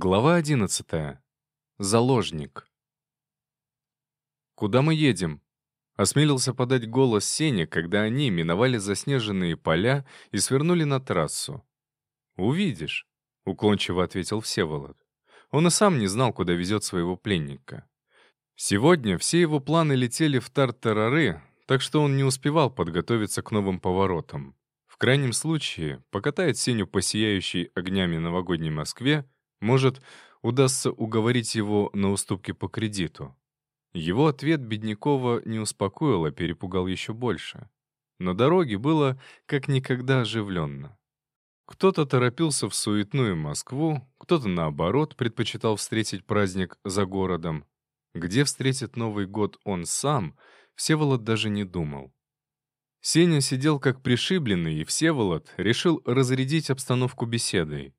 Глава одиннадцатая. Заложник. «Куда мы едем?» — осмелился подать голос Сене, когда они миновали заснеженные поля и свернули на трассу. «Увидишь», — уклончиво ответил Всеволод. Он и сам не знал, куда везет своего пленника. Сегодня все его планы летели в тартарары, так что он не успевал подготовиться к новым поворотам. В крайнем случае, покатает Сеню по сияющей огнями новогодней Москве, может, удастся уговорить его на уступки по кредиту. Его ответ Беднякова не успокоил, а перепугал еще больше. На дороге было как никогда оживленно. Кто-то торопился в суетную Москву, кто-то, наоборот, предпочитал встретить праздник за городом. Где встретит Новый год он сам, Всеволод даже не думал. Сеня сидел как пришибленный, и Всеволод решил разрядить обстановку беседой.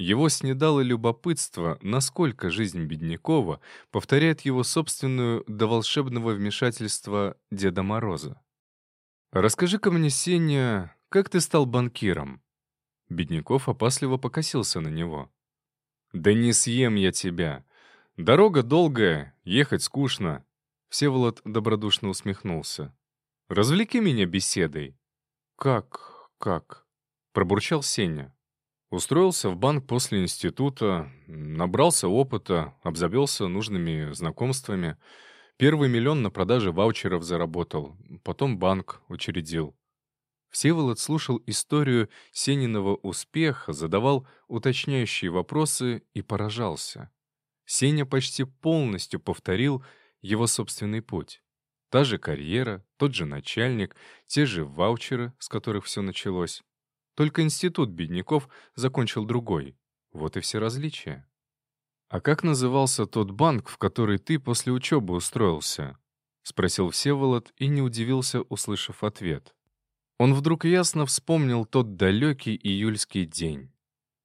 Его снедало любопытство, насколько жизнь Беднякова повторяет его собственную до волшебного вмешательства Деда Мороза. «Расскажи-ка мне, Сеня, как ты стал банкиром?» Бедняков опасливо покосился на него. «Да не съем я тебя. Дорога долгая, ехать скучно». Всеволод добродушно усмехнулся. «Развлеки меня беседой». «Как, как?» — пробурчал Сеня. Устроился в банк после института, набрался опыта, обзавелся нужными знакомствами. Первый миллион на продаже ваучеров заработал, потом банк учредил. Всеволод слушал историю Сениного успеха, задавал уточняющие вопросы и поражался. Сеня почти полностью повторил его собственный путь. Та же карьера, тот же начальник, те же ваучеры, с которых все началось. Только институт бедняков закончил другой. Вот и все различия. «А как назывался тот банк, в который ты после учебы устроился?» — спросил Всеволод и не удивился, услышав ответ. Он вдруг ясно вспомнил тот далекий июльский день.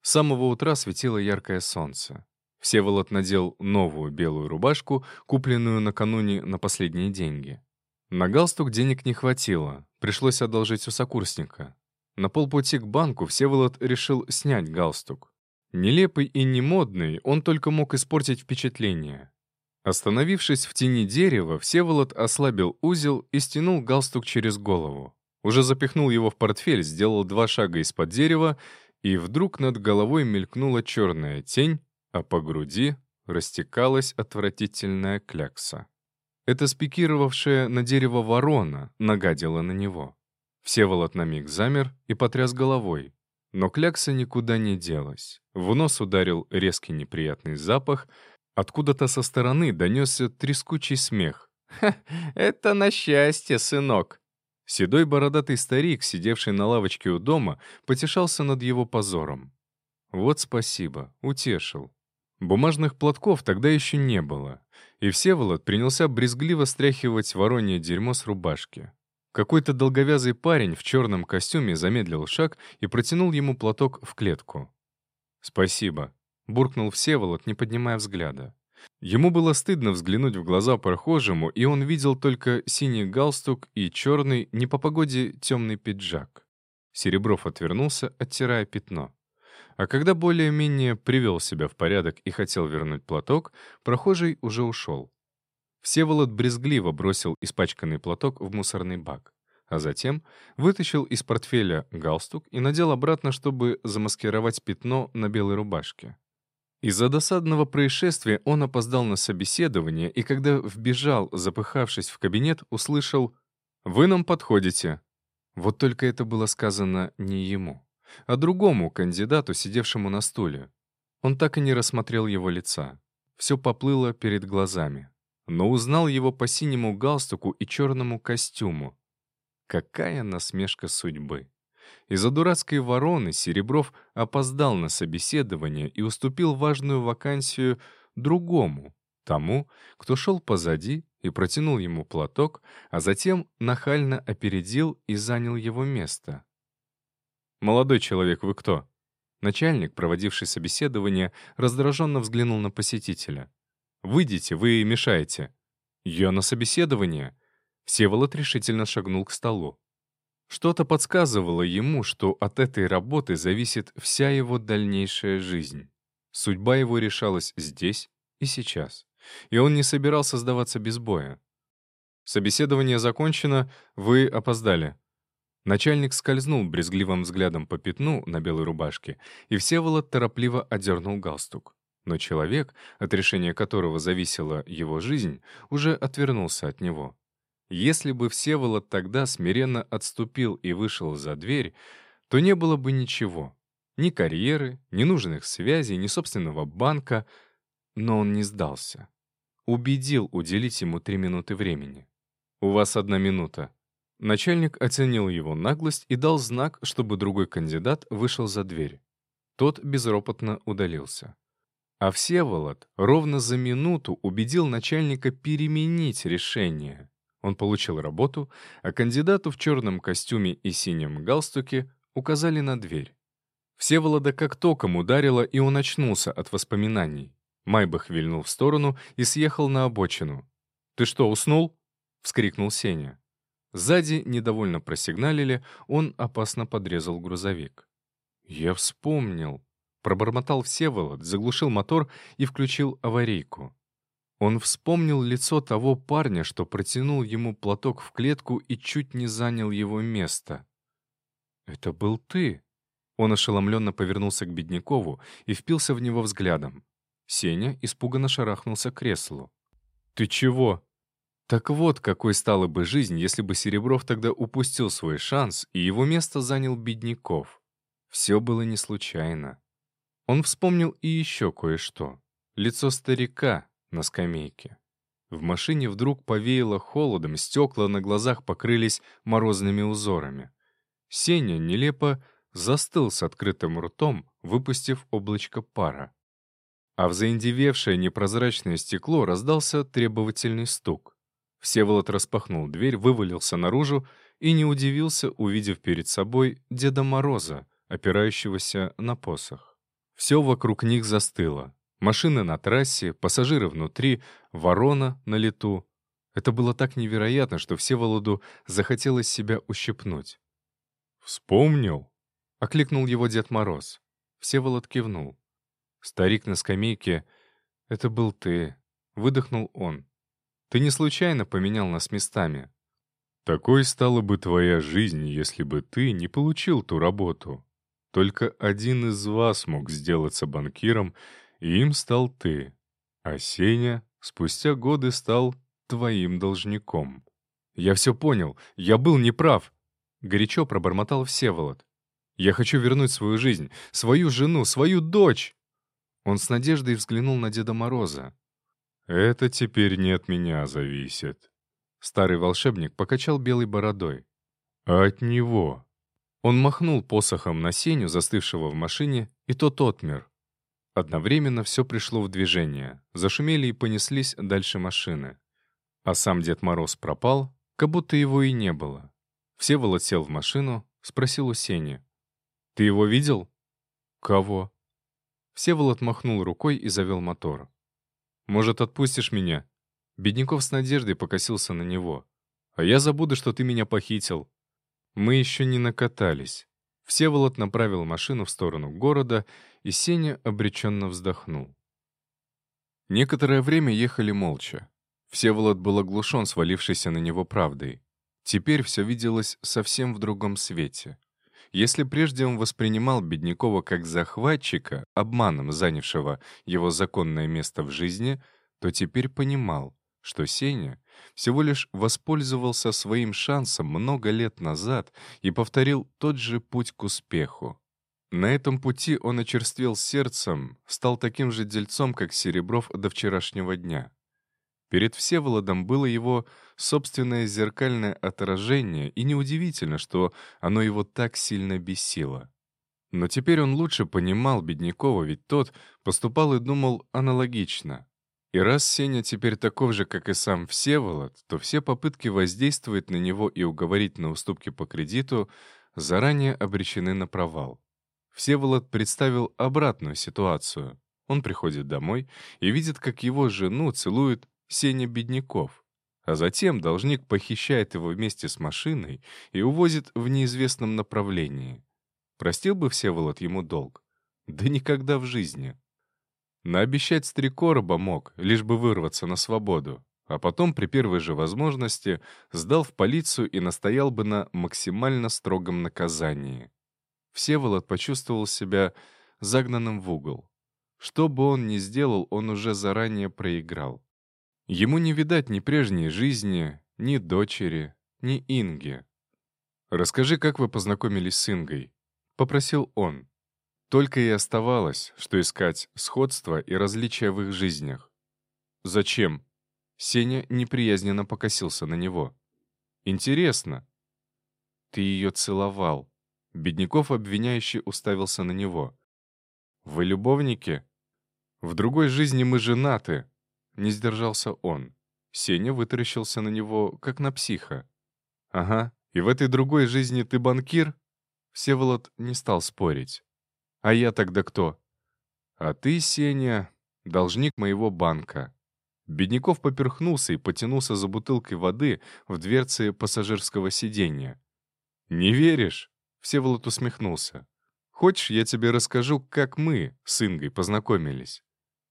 С самого утра светило яркое солнце. Всеволод надел новую белую рубашку, купленную накануне на последние деньги. На галстук денег не хватило, пришлось одолжить у сокурсника. На полпути к банку Всеволод решил снять галстук. Нелепый и немодный, он только мог испортить впечатление. Остановившись в тени дерева, Всеволод ослабил узел и стянул галстук через голову. Уже запихнул его в портфель, сделал два шага из-под дерева, и вдруг над головой мелькнула черная тень, а по груди растекалась отвратительная клякса. Это спикировавшая на дерево ворона нагадила на него. Всеволод на миг замер и потряс головой. Но клякса никуда не делась. В нос ударил резкий неприятный запах. Откуда-то со стороны донесся трескучий смех. «Ха, это на счастье, сынок!» Седой бородатый старик, сидевший на лавочке у дома, потешался над его позором. Вот спасибо, утешил. Бумажных платков тогда еще не было, и Всеволод принялся брезгливо стряхивать воронье дерьмо с рубашки. Какой-то долговязый парень в черном костюме замедлил шаг и протянул ему платок в клетку. «Спасибо», — буркнул Всеволод, не поднимая взгляда. Ему было стыдно взглянуть в глаза прохожему, и он видел только синий галстук и черный, не по погоде, темный пиджак. Серебров отвернулся, оттирая пятно. А когда более-менее привел себя в порядок и хотел вернуть платок, прохожий уже ушел. Всеволод брезгливо бросил испачканный платок в мусорный бак, а затем вытащил из портфеля галстук и надел обратно, чтобы замаскировать пятно на белой рубашке. Из-за досадного происшествия он опоздал на собеседование, и когда вбежал, запыхавшись в кабинет, услышал «Вы нам подходите». Вот только это было сказано не ему, а другому кандидату, сидевшему на стуле. Он так и не рассмотрел его лица. Все поплыло перед глазами но узнал его по синему галстуку и черному костюму. Какая насмешка судьбы! Из-за дурацкой вороны Серебров опоздал на собеседование и уступил важную вакансию другому, тому, кто шел позади и протянул ему платок, а затем нахально опередил и занял его место. «Молодой человек, вы кто?» Начальник, проводивший собеседование, раздраженно взглянул на посетителя. Выйдите, вы мешаете». «Я на собеседование». Всеволод решительно шагнул к столу. Что-то подсказывало ему, что от этой работы зависит вся его дальнейшая жизнь. Судьба его решалась здесь и сейчас. И он не собирался сдаваться без боя. «Собеседование закончено, вы опоздали». Начальник скользнул брезгливым взглядом по пятну на белой рубашке, и Всеволод торопливо одернул галстук. Но человек, от решения которого зависела его жизнь, уже отвернулся от него. Если бы Всеволод тогда смиренно отступил и вышел за дверь, то не было бы ничего. Ни карьеры, ни нужных связей, ни собственного банка. Но он не сдался. Убедил уделить ему три минуты времени. «У вас одна минута». Начальник оценил его наглость и дал знак, чтобы другой кандидат вышел за дверь. Тот безропотно удалился. А Всеволод ровно за минуту убедил начальника переменить решение. Он получил работу, а кандидату в черном костюме и синем галстуке указали на дверь. Всеволода как током ударило, и он очнулся от воспоминаний. Майбах вильнул в сторону и съехал на обочину. «Ты что, уснул?» — вскрикнул Сеня. Сзади недовольно просигналили, он опасно подрезал грузовик. «Я вспомнил», — пробормотал Всеволод, заглушил мотор и включил аварийку. Он вспомнил лицо того парня, что протянул ему платок в клетку и чуть не занял его место. «Это был ты», он ошеломленно повернулся к Беднякову и впился в него взглядом. Сеня испуганно шарахнулся к креслу. «Ты чего?» Так вот, какой стала бы жизнь, если бы Серебров тогда упустил свой шанс, и его место занял Бедняков. Все было не случайно. Он вспомнил и еще кое-что. Лицо старика на скамейке. В машине вдруг повеяло холодом, стекла на глазах покрылись морозными узорами. Сеня нелепо застыл с открытым ртом, выпустив облачко пара. А в заиндевевшее непрозрачное стекло раздался требовательный стук. Всеволод распахнул дверь, вывалился наружу и не удивился, увидев перед собой Деда Мороза, опирающегося на посох. Все вокруг них застыло. Машины на трассе, пассажиры внутри, ворона на лету. Это было так невероятно, что Всеволоду захотелось себя ущипнуть. «Вспомнил?» — окликнул его Дед Мороз. Всеволод кивнул. Старик на скамейке — это был ты. Выдохнул он. Ты не случайно поменял нас местами. Такой стала бы твоя жизнь, если бы ты не получил ту работу. Только один из вас мог сделаться банкиром, и им стал ты. А Сеня спустя годы стал твоим должником. Я все понял, я был неправ. Горячо пробормотал Всеволод. Я хочу вернуть свою жизнь, свою жену, свою дочь!» Он с надеждой взглянул на Деда Мороза. «Это теперь не от меня зависит». Старый волшебник покачал белой бородой. «А от него». Он махнул посохом на сеню, застывшего в машине, и тот отмер. Одновременно все пришло в движение. Зашумели и понеслись дальше машины. А сам Дед Мороз пропал, как будто его и не было. Всеволод сел в машину, спросил у Сени. «Ты его видел?» «Кого?» Всеволод махнул рукой и завел мотор. «Может, отпустишь меня?» Бедняков с надеждой покосился на него. «А я забуду, что ты меня похитил». Мы еще не накатались. Всеволод направил машину в сторону города, и Сеня обреченно вздохнул. Некоторое время ехали молча. Всеволод был оглушен свалившейся на него правдой. Теперь все виделось совсем в другом свете. Если прежде он воспринимал Беднякова как захватчика, обманом занявшего его законное место в жизни, то теперь понимал, что Сеня всего лишь воспользовался своим шансом много лет назад и повторил тот же путь к успеху. На этом пути он очерствел сердцем, стал таким же дельцом, как Серебров до вчерашнего дня. Перед Всеволодом было его собственное зеркальное отражение, и неудивительно, что оно его так сильно бесило. Но теперь он лучше понимал Беднякова, ведь тот поступал и думал аналогично. И раз Сеня теперь таков же, как и сам Всеволод, то все попытки воздействовать на него и уговорить на уступки по кредиту заранее обречены на провал. Всеволод представил обратную ситуацию. Он приходит домой и видит, как его жену целует Сеня Бедняков. А затем должник похищает его вместе с машиной и увозит в неизвестном направлении. Простил бы Всеволод ему долг? Да никогда в жизни. Наобещать с три мог, лишь бы вырваться на свободу. А потом, при первой же возможности, сдал в полицию и настоял бы на максимально строгом наказании. Всеволод почувствовал себя загнанным в угол. Что бы он ни сделал, он уже заранее проиграл. Ему не видать ни прежней жизни, ни дочери, ни Инги. «Расскажи, как вы познакомились с Ингой?» — попросил он. Только и оставалось, что искать сходства и различия в их жизнях. «Зачем?» Сеня неприязненно покосился на него. «Интересно». «Ты ее целовал». Бедняков обвиняющий уставился на него. «Вы любовники?» «В другой жизни мы женаты», — не сдержался он. Сеня вытаращился на него, как на психа. «Ага, и в этой другой жизни ты банкир?» Всеволод не стал спорить. «А я тогда кто?» «А ты, Сеня, должник моего банка». Бедняков поперхнулся и потянулся за бутылкой воды в дверце пассажирского сиденья. «Не веришь?» — Всеволод усмехнулся. «Хочешь, я тебе расскажу, как мы с Ингой познакомились?»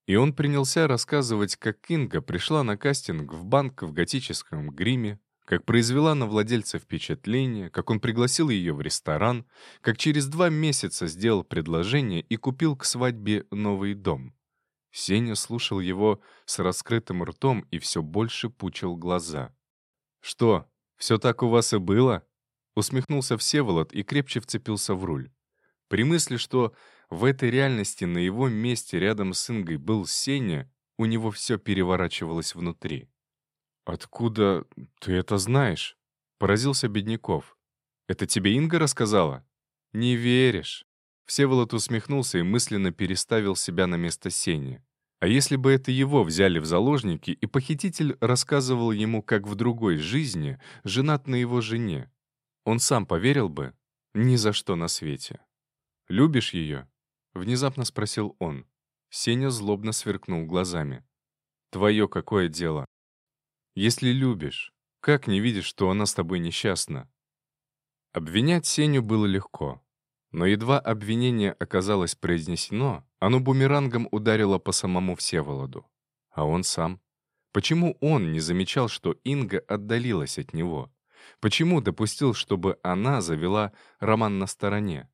И он принялся рассказывать, как Инга пришла на кастинг в банк в готическом гриме, как произвела на владельца впечатление, как он пригласил ее в ресторан, как через два месяца сделал предложение и купил к свадьбе новый дом. Сеня слушал его с раскрытым ртом и все больше пучил глаза. «Что, все так у вас и было?» Усмехнулся Всеволод и крепче вцепился в руль. При мысли, что в этой реальности на его месте рядом с Ингой был Сеня, у него все переворачивалось внутри. «Откуда ты это знаешь?» — поразился Бедняков. «Это тебе Инга рассказала?» «Не веришь». Всеволод усмехнулся и мысленно переставил себя на место Сени. А если бы это его взяли в заложники, и похититель рассказывал ему, как в другой жизни, женат на его жене, он сам поверил бы? Ни за что на свете. «Любишь ее?» — внезапно спросил он. Сеня злобно сверкнул глазами. «Твое какое дело?» Если любишь, как не видишь, что она с тобой несчастна? Обвинять Сеню было легко. Но едва обвинение оказалось произнесено, оно бумерангом ударило по самому Всеволоду. А он сам? Почему он не замечал, что Инга отдалилась от него? Почему допустил, чтобы она завела роман на стороне?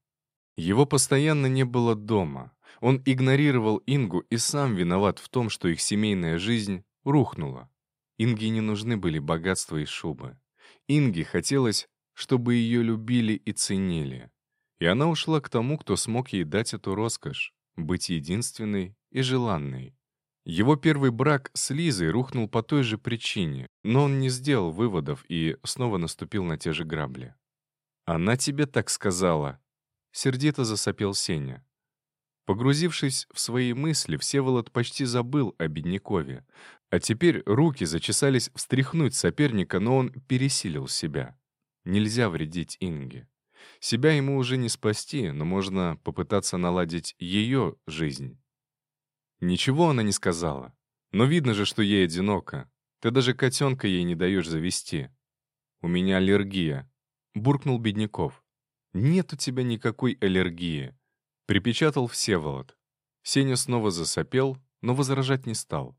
Его постоянно не было дома. Он игнорировал Ингу и сам виноват в том, что их семейная жизнь рухнула. Инге не нужны были богатства и шубы. Инге хотелось, чтобы ее любили и ценили. И она ушла к тому, кто смог ей дать эту роскошь — быть единственной и желанной. Его первый брак с Лизой рухнул по той же причине, но он не сделал выводов и снова наступил на те же грабли. «Она тебе так сказала!» — сердито засопел Сеня. Погрузившись в свои мысли, Всеволод почти забыл о Беднякове. А теперь руки зачесались встряхнуть соперника, но он пересилил себя. Нельзя вредить Инге. Себя ему уже не спасти, но можно попытаться наладить ее жизнь. Ничего она не сказала. Но видно же, что ей одиноко. Ты даже котенка ей не даешь завести. «У меня аллергия», — буркнул Бедняков. «Нет у тебя никакой аллергии», — припечатал Всеволод. Сеня снова засопел, но возражать не стал.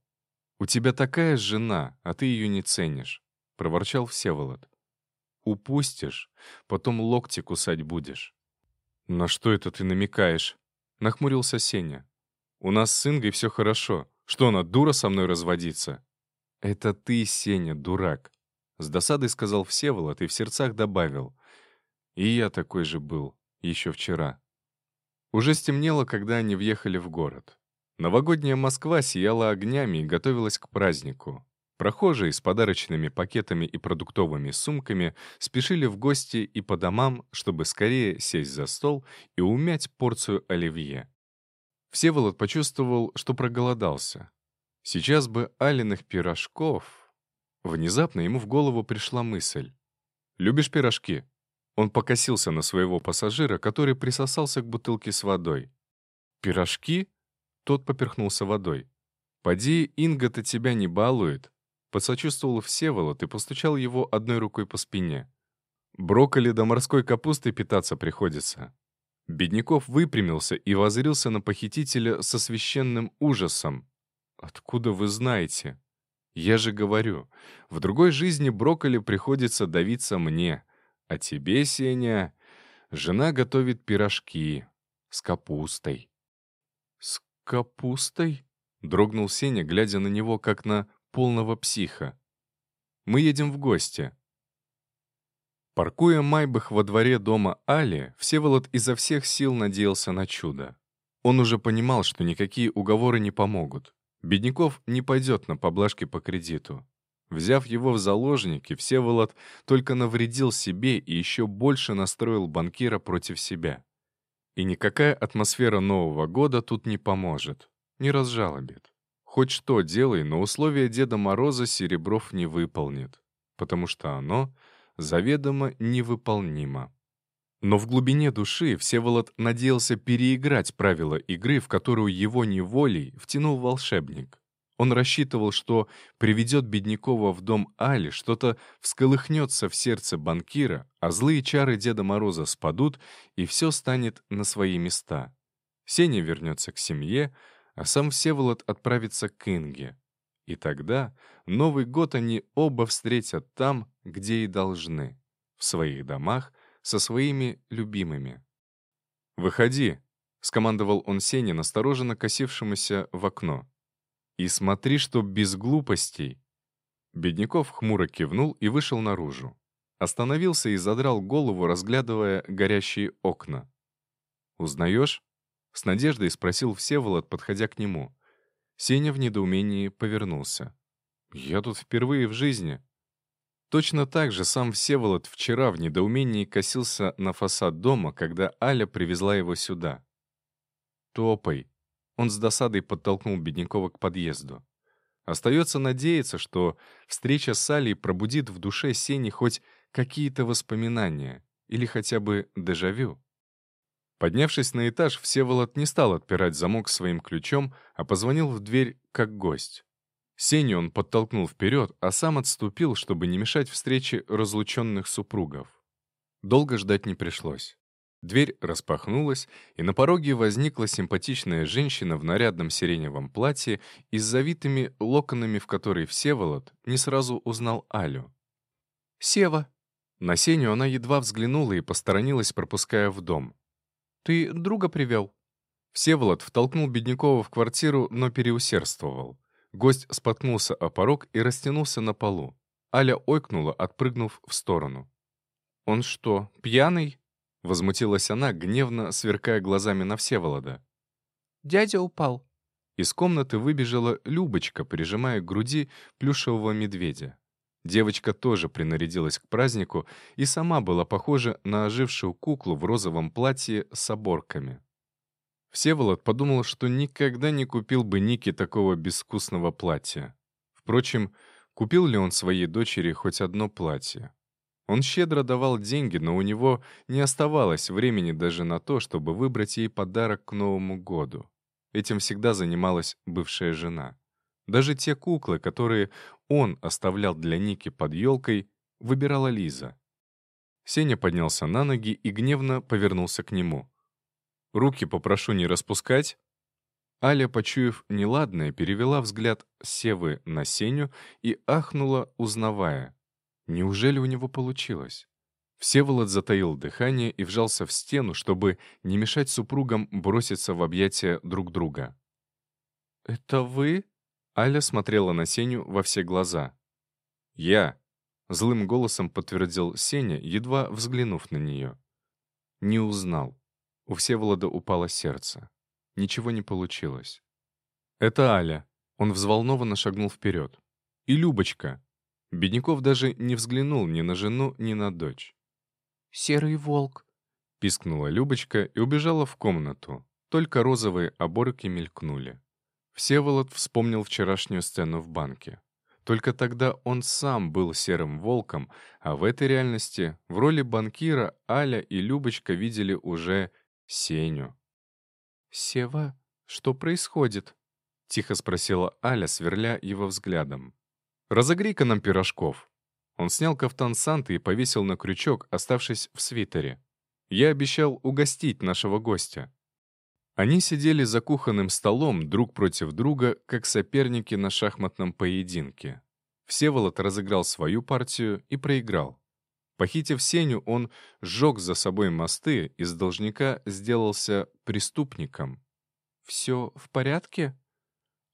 «У тебя такая жена, а ты ее не ценишь», — проворчал Всеволод. «Упустишь, потом локти кусать будешь». «На что это ты намекаешь?» — нахмурился Сеня. «У нас с Ингой все хорошо. Что она, дура со мной разводиться?» «Это ты, Сеня, дурак», — с досадой сказал Всеволод и в сердцах добавил. «И я такой же был, еще вчера». Уже стемнело, когда они въехали в город. Новогодняя Москва сияла огнями и готовилась к празднику. Прохожие с подарочными пакетами и продуктовыми сумками спешили в гости и по домам, чтобы скорее сесть за стол и умять порцию оливье. Всеволод почувствовал, что проголодался. Сейчас бы алиных пирожков. Внезапно ему в голову пришла мысль. «Любишь пирожки?» Он покосился на своего пассажира, который присосался к бутылке с водой. «Пирожки?» Тот поперхнулся водой. «Поди, Инга-то тебя не балует!» Посочувствовал Всеволод и постучал его одной рукой по спине. «Брокколи до морской капусты питаться приходится». Бедняков выпрямился и возрился на похитителя со священным ужасом. «Откуда вы знаете?» «Я же говорю, в другой жизни брокколи приходится давиться мне, а тебе, Сеня, жена готовит пирожки с капустой». «С капустой?» — дрогнул Сеня, глядя на него, как на полного психа. «Мы едем в гости». Паркуя Майбах во дворе дома Али, Всеволод изо всех сил надеялся на чудо. Он уже понимал, что никакие уговоры не помогут. Бедняков не пойдет на поблажки по кредиту. Взяв его в заложники, Всеволод только навредил себе и еще больше настроил банкира против себя. И никакая атмосфера Нового года тут не поможет, не разжалобит. Хоть что делай, но условия Деда Мороза Серебров не выполнит, потому что оно заведомо невыполнимо. Но в глубине души Всеволод надеялся переиграть правила игры, в которую его неволей втянул волшебник. Он рассчитывал, что приведет Беднякова в дом Али, что-то всколыхнется в сердце банкира, а злые чары Деда Мороза спадут, и все станет на свои места. Сеня вернется к семье, а сам Всеволод отправится к Инге. И тогда Новый год они оба встретят там, где и должны, в своих домах, со своими любимыми. «Выходи», — скомандовал он Сене, настороженно косившемуся в окно. «И смотри, чтоб без глупостей». Бедняков хмуро кивнул и вышел наружу. Остановился и задрал голову, разглядывая горящие окна. «Узнаешь?» — с надеждой спросил Всеволод, подходя к нему. Сеня в недоумении повернулся. «Я тут впервые в жизни». Точно так же сам Всеволод вчера в недоумении косился на фасад дома, когда Аля привезла его сюда. «Топай!» Он с досадой подтолкнул Беднякова к подъезду. Остается надеяться, что встреча с Алей пробудит в душе Сени хоть какие-то воспоминания или хотя бы дежавю. Поднявшись на этаж, Всеволод не стал отпирать замок своим ключом, а позвонил в дверь как гость. Сеню он подтолкнул вперед, а сам отступил, чтобы не мешать встрече разлученных супругов. Долго ждать не пришлось. Дверь распахнулась, и на пороге возникла симпатичная женщина в нарядном сиреневом платье и с завитыми локонами, в которой Всеволод не сразу узнал Алю. «Сева!» На Сеню она едва взглянула и посторонилась, пропуская в дом. «Ты друга привел?» Всеволод втолкнул Беднякова в квартиру, но переусердствовал. Гость споткнулся о порог и растянулся на полу. Аля ойкнула, отпрыгнув в сторону. «Он что, пьяный?» — возмутилась она, гневно сверкая глазами на Всеволода. «Дядя упал». Из комнаты выбежала Любочка, прижимая к груди плюшевого медведя. Девочка тоже принарядилась к празднику и сама была похожа на ожившую куклу в розовом платье с оборками. Всеволод подумал, что никогда не купил бы Нике такого безвкусного платья. Впрочем, купил ли он своей дочери хоть одно платье? Он щедро давал деньги, но у него не оставалось времени даже на то, чтобы выбрать ей подарок к Новому году. Этим всегда занималась бывшая жена. Даже те куклы, которые он оставлял для Ники под елкой, выбирала Лиза. Сеня поднялся на ноги и гневно повернулся к нему. Руки попрошу не распускать». Аля, почуяв неладное, перевела взгляд Севы на Сеню и ахнула, узнавая. Неужели у него получилось? Всеволод затаил дыхание и вжался в стену, чтобы не мешать супругам броситься в объятия друг друга. «Это вы?» Аля смотрела на Сеню во все глаза. «Я», — злым голосом подтвердил Сеня, едва взглянув на нее. Не узнал. У Всеволода упало сердце. Ничего не получилось. «Это Аля». Он взволнованно шагнул вперед. «И Любочка». Бедняков даже не взглянул ни на жену, ни на дочь. «Серый волк», — пискнула Любочка и убежала в комнату. Только розовые оборки мелькнули. Всеволод вспомнил вчерашнюю сцену в банке. Только тогда он сам был серым волком, а в этой реальности в роли банкира Аля и Любочка видели уже Сеню. «Сева, что происходит?» — тихо спросила Аля, сверля его взглядом. «Разогрей-ка нам пирожков». Он снял кафтан Санты и повесил на крючок, оставшись в свитере. Я обещал угостить нашего гостя». Они сидели за кухонным столом друг против друга, как соперники на шахматном поединке. Всеволод разыграл свою партию и проиграл. Похитив Сеню, он сжег за собой мосты, и с должника сделался преступником. «Все в порядке?»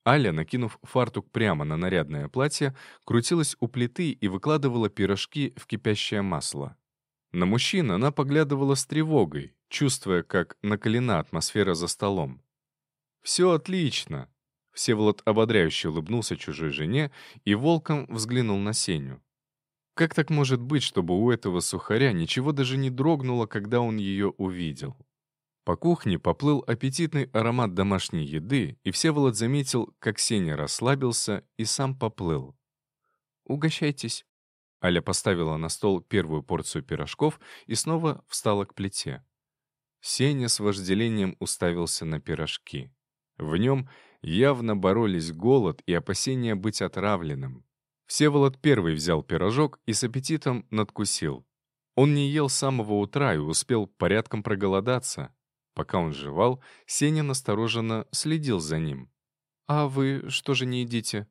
Аля, накинув фартук прямо на нарядное платье, крутилась у плиты и выкладывала пирожки в кипящее масло. На мужчин она поглядывала с тревогой, чувствуя, как накалена атмосфера за столом. «Все отлично!» Всеволод ободряюще улыбнулся чужой жене и волком взглянул на Сеню. Как так может быть, чтобы у этого сухаря ничего даже не дрогнуло, когда он ее увидел? По кухне поплыл аппетитный аромат домашней еды, и Всеволод заметил, как Сеня расслабился и сам поплыл. «Угощайтесь». Аля поставила на стол первую порцию пирожков и снова встала к плите. Сеня с вожделением уставился на пирожки. В нем явно боролись голод и опасение быть отравленным. Всеволод первый взял пирожок и с аппетитом надкусил. Он не ел с самого утра и успел порядком проголодаться. Пока он жевал, Сеня настороженно следил за ним. «А вы что же не едите?»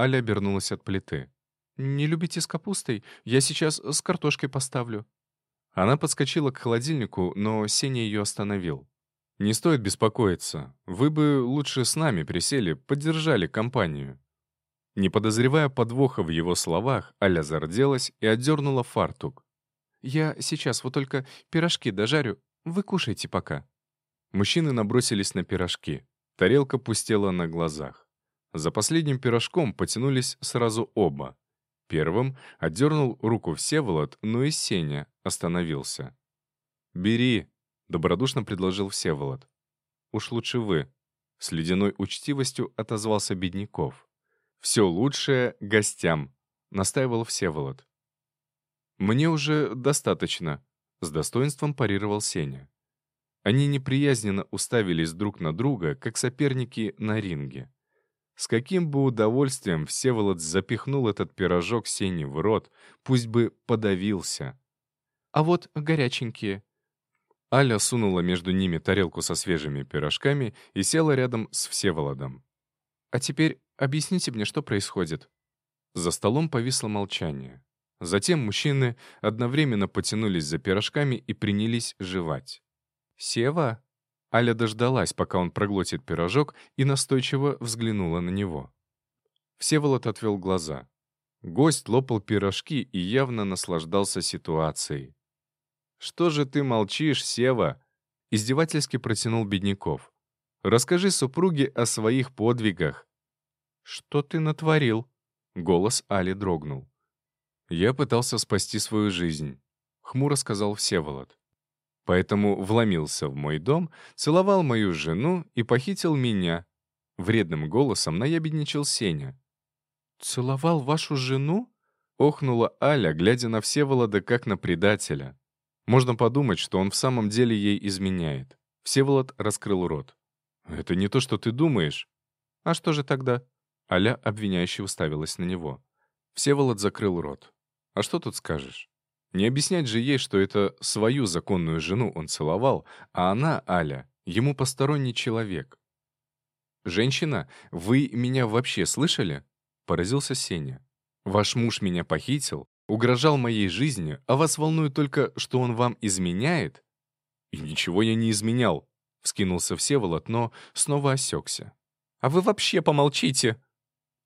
Аля обернулась от плиты. «Не любите с капустой? Я сейчас с картошкой поставлю». Она подскочила к холодильнику, но Сеня ее остановил. «Не стоит беспокоиться. Вы бы лучше с нами присели, поддержали компанию. Не подозревая подвоха в его словах, Аля зарделась и отдернула фартук. «Я сейчас вот только пирожки дожарю. Вы кушайте пока». Мужчины набросились на пирожки. Тарелка пустела на глазах. За последним пирожком потянулись сразу оба. Первым отдернул руку Всеволод, но и Сеня остановился. «Бери», — добродушно предложил Всеволод. «Уж лучше вы», — с ледяной учтивостью отозвался Бедняков. «Все лучшее гостям», — настаивал Всеволод. «Мне уже достаточно», — с достоинством парировал Сеня. Они неприязненно уставились друг на друга, как соперники на ринге. С каким бы удовольствием Всеволод запихнул этот пирожок Сене в рот, пусть бы подавился. «А вот горяченькие». Аля сунула между ними тарелку со свежими пирожками и села рядом с Всеволодом. «А теперь Объясните мне, что происходит». За столом повисло молчание. Затем мужчины одновременно потянулись за пирожками и принялись жевать. «Сева?» Аля дождалась, пока он проглотит пирожок, и настойчиво взглянула на него. Всеволод отвел глаза. Гость лопал пирожки и явно наслаждался ситуацией. «Что же ты молчишь, Сева?» Издевательски протянул Бедняков. «Расскажи супруге о своих подвигах. «Что ты натворил?» Голос Али дрогнул. «Я пытался спасти свою жизнь», — хмуро сказал Всеволод. «Поэтому вломился в мой дом, целовал мою жену и похитил меня». Вредным голосом наябедничал Сеня. «Целовал вашу жену?» — охнула Аля, глядя на Всеволода как на предателя. Можно подумать, что он в самом деле ей изменяет. Всеволод раскрыл рот. «Это не то, что ты думаешь». «А что же тогда?» Аля обвиняюще уставилась на него. Всеволод закрыл рот. «А что тут скажешь? Не объяснять же ей, что это свою законную жену он целовал, а она, Аля, ему посторонний человек». «Женщина, вы меня вообще слышали?» — поразился Сеня. «Ваш муж меня похитил, угрожал моей жизни, а вас волнует только, что он вам изменяет?» «И ничего я не изменял», — вскинулся Всеволод, но снова осекся. «А вы вообще помолчите!»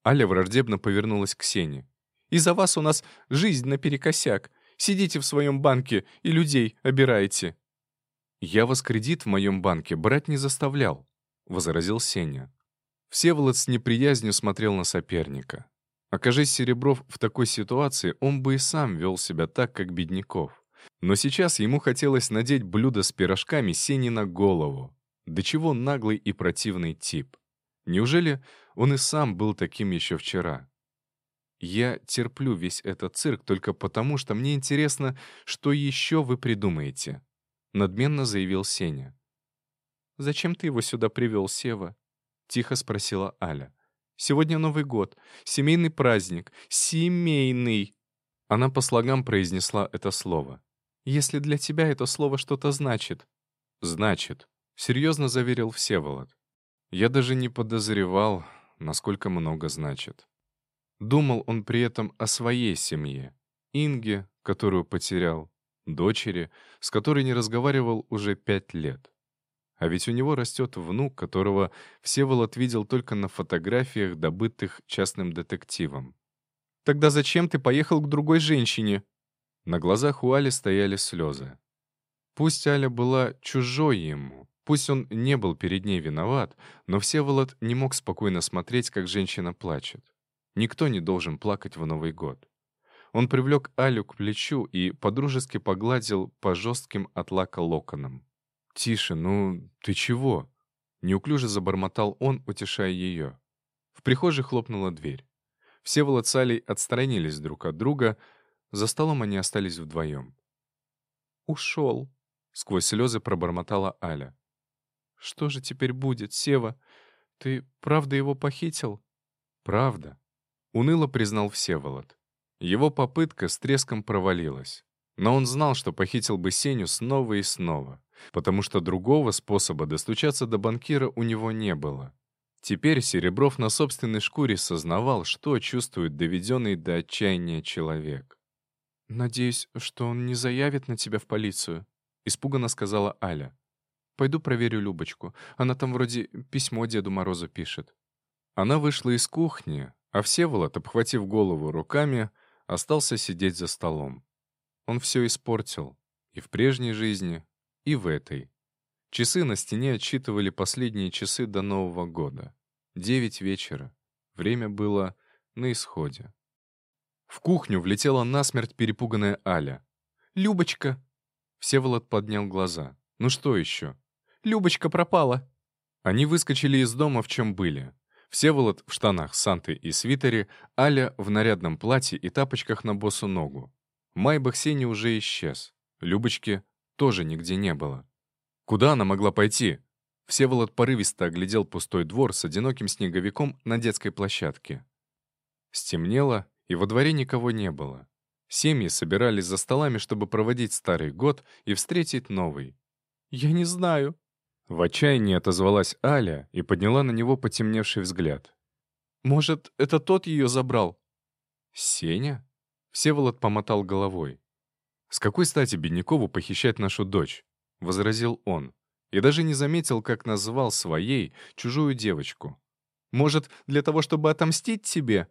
Аля враждебно повернулась к Сене. «Из-за вас у нас жизнь наперекосяк. Сидите в своем банке и людей обираете». «Я вас кредит в моем банке брать не заставлял», — возразил Сеня. Всеволод с неприязнью смотрел на соперника. Окажись Серебров в такой ситуации, он бы и сам вел себя так, как Бедняков. Но сейчас ему хотелось надеть блюдо с пирожками Сене на голову. До чего наглый и противный тип. Неужели он и сам был таким еще вчера? Я терплю весь этот цирк только потому, что мне интересно, что еще вы придумаете», — надменно заявил Сеня. «Зачем ты его сюда привел, Сева?» — тихо спросила Аля. «Сегодня Новый год, семейный праздник, семейный!» Она по слогам произнесла это слово. Если для тебя это слово что-то значит». «Значит», — серьезно заверил Всеволод. «Я даже не подозревал, насколько много значит». Думал он при этом о своей семье. Инге, которую потерял, дочери, с которой не разговаривал уже пять лет. А ведь у него растет внук, которого Всеволод видел только на фотографиях, добытых частным детективом. «Тогда зачем ты поехал к другой женщине?» На глазах у Али стояли слезы. Пусть Аля была чужой ему, пусть он не был перед ней виноват, но Всеволод не мог спокойно смотреть, как женщина плачет. Никто не должен плакать в Новый год. Он привлек Алю к плечу и подружески погладил по жестким от лака локонам. «Тише, ну ты чего?» Неуклюже забормотал он, утешая ее. В прихожей хлопнула дверь. Все с отстранились друг от друга, за столом они остались вдвоем. «Ушел», — сквозь слезы пробормотала Аля. «Что же теперь будет, Сева? Ты правда его похитил?» «Правда», — уныло признал Всеволод. Его попытка с треском провалилась. Но он знал, что похитил бы Сеню снова и снова, потому что другого способа достучаться до банкира у него не было. Теперь Серебров на собственной шкуре сознавал, что чувствует доведенный до отчаяния человек. «Надеюсь, что он не заявит на тебя в полицию», — испуганно сказала Аля. «Пойду проверю Любочку. Она там вроде письмо Деду Морозу пишет». Она вышла из кухни, а Всеволод, обхватив голову руками, остался сидеть за столом. Он все испортил. И в прежней жизни, и в этой. Часы на стене отсчитывали последние часы до Нового года. Девять вечера. Время было на исходе. В кухню влетела насмерть перепуганная Аля. «Любочка!» Всеволод поднял глаза. «Ну что еще?» «Любочка пропала!» Они выскочили из дома, в чем были. Всеволод в штанах, санты и свитере, Аля в нарядном платье и тапочках на босу ногу. Майбах Сени уже исчез. Любочки тоже нигде не было. Куда она могла пойти? Всеволод порывисто оглядел пустой двор с одиноким снеговиком на детской площадке. Стемнело, и во дворе никого не было. Семьи собирались за столами, чтобы проводить старый год и встретить новый. «Я не знаю». В отчаянии отозвалась Аля и подняла на него потемневший взгляд. «Может, это тот ее забрал?» «Сеня?» Всеволод помотал головой. «С какой стати Беднякову похищать нашу дочь?» — возразил он. И даже не заметил, как назвал своей чужую девочку. «Может, для того, чтобы отомстить тебе?»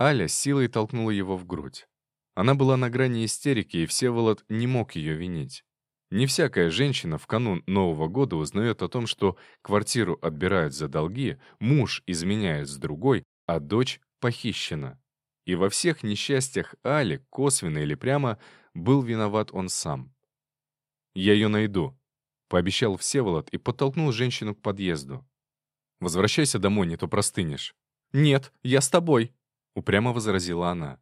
Аля силой толкнула его в грудь. Она была на грани истерики, и Всеволод не мог ее винить. Не всякая женщина в канун Нового года узнает о том, что квартиру отбирают за долги, муж изменяет с другой, а дочь похищена. И во всех несчастьях Али, косвенно или прямо, был виноват он сам. «Я ее найду», — пообещал Всеволод и подтолкнул женщину к подъезду. «Возвращайся домой, не то простынешь». «Нет, я с тобой», — упрямо возразила она.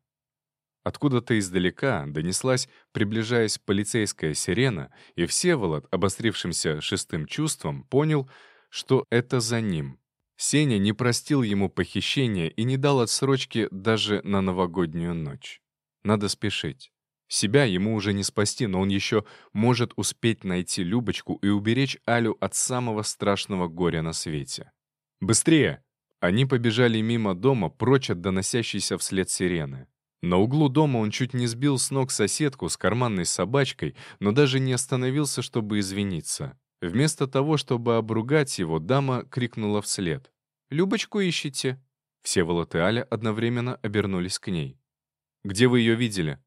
Откуда-то издалека донеслась, приближаясь полицейская сирена, и Всеволод, обострившимся шестым чувством, понял, что это за ним. Сеня не простил ему похищения и не дал отсрочки даже на новогоднюю ночь. Надо спешить. Себя ему уже не спасти, но он еще может успеть найти Любочку и уберечь Алю от самого страшного горя на свете. «Быстрее!» Они побежали мимо дома, прочь от доносящейся вслед сирены. На углу дома он чуть не сбил с ног соседку с карманной собачкой, но даже не остановился, чтобы извиниться. Вместо того, чтобы обругать его, дама крикнула вслед. «Любочку ищите?» Всеволод и Аля одновременно обернулись к ней. «Где вы ее видели?»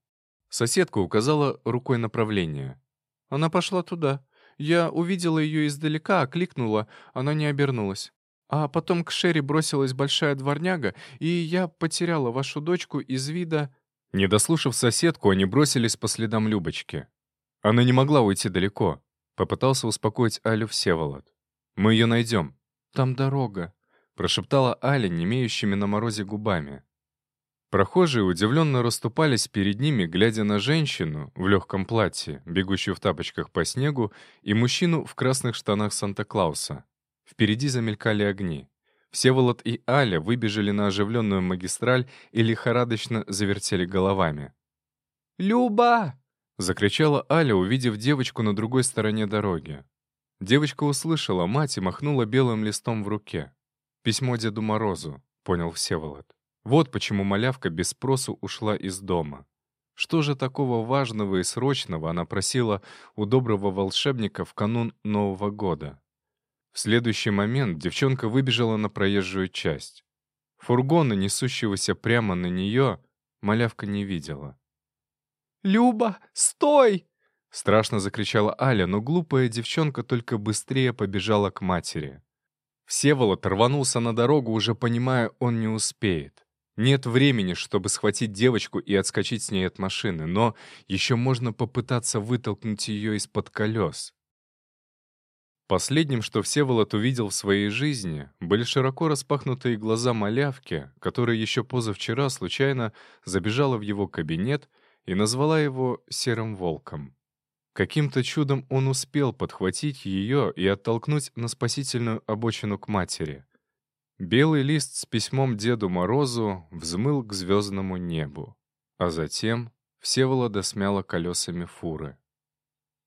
Соседка указала рукой направление. «Она пошла туда. Я увидела ее издалека, окликнула, она не обернулась. А потом к Шерри бросилась большая дворняга, и я потеряла вашу дочку из вида...» Не дослушав соседку, они бросились по следам Любочки. Она не могла уйти далеко. Попытался успокоить Алю Всеволод. «Мы ее найдем». «Там дорога», — прошептала Аля, не имеющими на морозе губами. Прохожие удивленно расступались перед ними, глядя на женщину в легком платье, бегущую в тапочках по снегу, и мужчину в красных штанах Санта-Клауса. Впереди замелькали огни. Всеволод и Аля выбежали на оживленную магистраль и лихорадочно завертели головами. «Люба!» — закричала Аля, увидев девочку на другой стороне дороги. Девочка услышала мать и махнула белым листом в руке. «Письмо Деду Морозу», — понял Всеволод. Вот почему малявка без спросу ушла из дома. Что же такого важного и срочного она просила у доброго волшебника в канун Нового года? В следующий момент девчонка выбежала на проезжую часть. Фургона, несущегося прямо на нее, малявка не видела. «Люба, стой!» Страшно закричала Аля, но глупая девчонка только быстрее побежала к матери. Всеволод рванулся на дорогу, уже понимая, он не успеет. Нет времени, чтобы схватить девочку и отскочить с ней от машины, но еще можно попытаться вытолкнуть ее из-под колес. Последним, что Всеволод увидел в своей жизни, были широко распахнутые глаза малявки, которая еще позавчера случайно забежала в его кабинет и назвала его «серым волком». Каким-то чудом он успел подхватить ее и оттолкнуть на спасительную обочину к матери. Белый лист с письмом Деду Морозу взмыл к звездному небу, а затем Всеволода смяло колесами фуры.